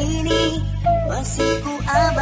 ini. Masih ku abadi